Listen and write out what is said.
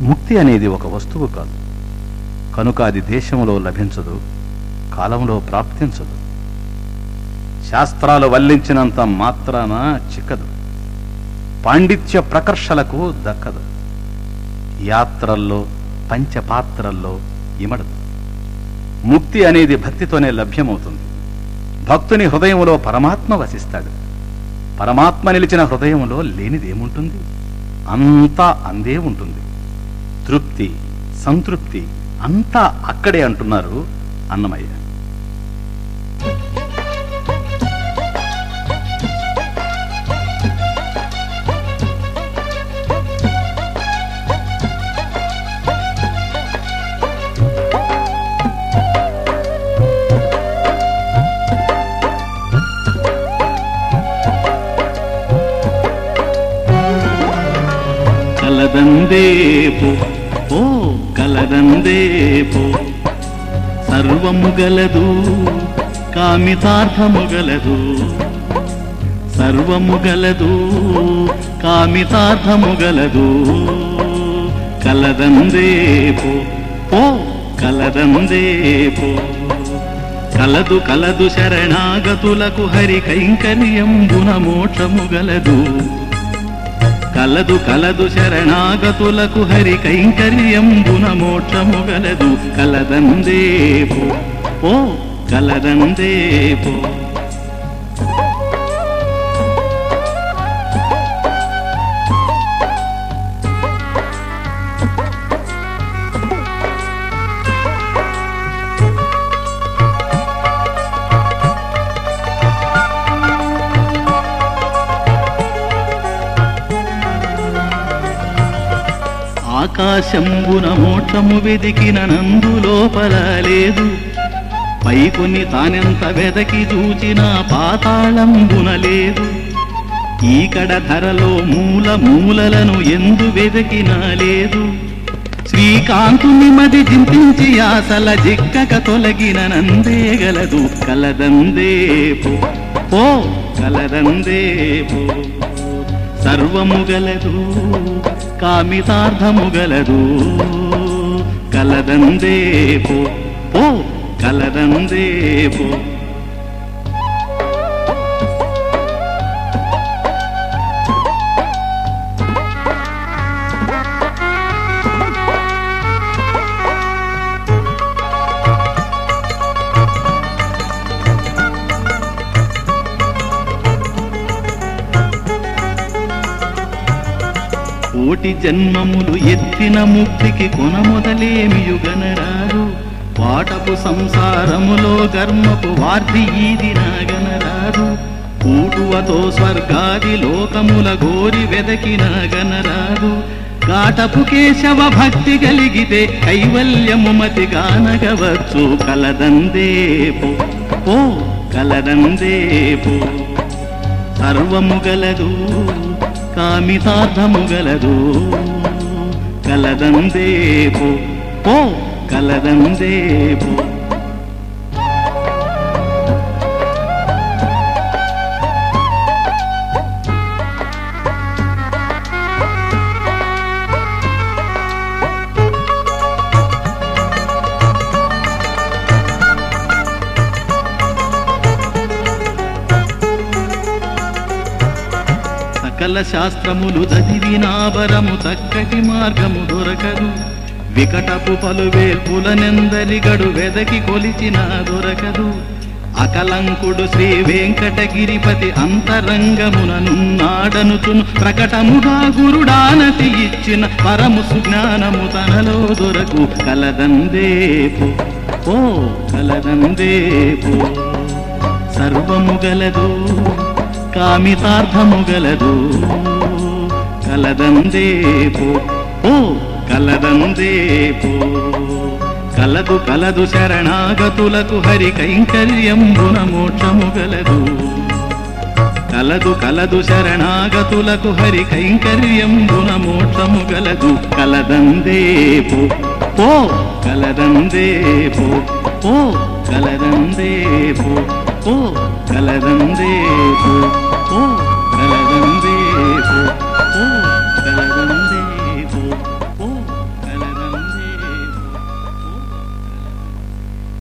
ముక్తి అనేది ఒక వస్తువు కాదు. కనుక అది దేశంలో లభించదు కాలంలో ప్రాప్తించదు. శాస్త్రాలు వల్లించినంత మాత్రాన చిక్కదు. పాండిత్య ప్రకర్షలకు దక్కదు. యాత్రల్లో పంచపాత్రల్లో ఇమడదు. ముక్తి అనేది భక్తితోనే లభ్యమవుతుంది. భక్తుని హృదయంలో పరమాత్మ వసిస్తాడు. పరమాత్మ నిలిచిన హృదయంలో లేనిదేముంటుంది? అంతా అందే ఉంటుంది. తృప్తి సంతృప్తి అంతా అక్కడే అంటున్నారు అన్నమయ్య. కలదందేపు ఓ కలరందే పో. సర్వము గలదు కామితార్థము గలదు. సర్వము గలదు కామితార్థము గలదు. కలదందే పో. కలదందే పో. కలదు కలదు శరణాగతులకు హరి కైంకర్యంబున మోక్షము గలదు. కలదు కలదు శరణాగతులకు హరి కైంకర్యంబున మోక్షము గలదు. కలదందేపో ఓ కలదందేపో ఆకాశంబున మోక్షము వెదికిన నందు లోపల లేదు. పైకొని తానెంత వెదకి చూచిన పాతాళంబున లేదు. ఈకడ ధరలో మూల మూలలను ఎందు వెదకినా లేదు. శ్రీకాంతుని మది చింతించి ఆసల జిక్కక తొలగిన నందే గలదు కలదందే పో కలదందే పో. సర్వముగలదు కామితార్థముగలదు కలదందే పో కలదందే పో. కోటి జన్మములు ఎత్తిన ముక్తికి కొన మొదలేమియుగనరాదు వాటపు సంసారములో గర్మపు వార్తి ఈది నాగనరాదు కూటువతో స్వర్గాది లోకముల గోరి వెదకి గనరాదు కాటపు కేశవ భక్తి కలిగితే కైవల్యము మతి గానగవచ్చు. కలదందేపు ఓ కలదందేపు సర్వము గలదు. కామితార్థము గలదు కలదందేపు. ఓ కలదందేపో. సకల శాస్త్రములు చదివినాబరము చక్కటి మార్గము దొరకదు. వికటపు పలువేల్పులనెందలిగడు వెదకి కొలిచిన దొరకదు. అకలంకుడు శ్రీ వెంకటగిరిపతి అంతరంగముననున్నాడనుచును. ప్రకటముగా గురుడానతి ఇచ్చిన పరము సుజ్ఞానము తనలో దొరకు. కలదందేపు ఓ కలదందేపు సర్వము గలదు. కామితార్థము గలదు కలదందేపో ఓ కలదందేపో కలదు కలదు శరణాగతులకు హరి కైంకర్యంబున మోక్షము గలదు కలదు కలదు శరణాగతులకు హరి కైంకర్యంబున మోక్షము గలదు కలదందేపో ఓ కలదందేపో ఓ కలదందేపో ఓ కలదందేపో ఓ కలదందేపో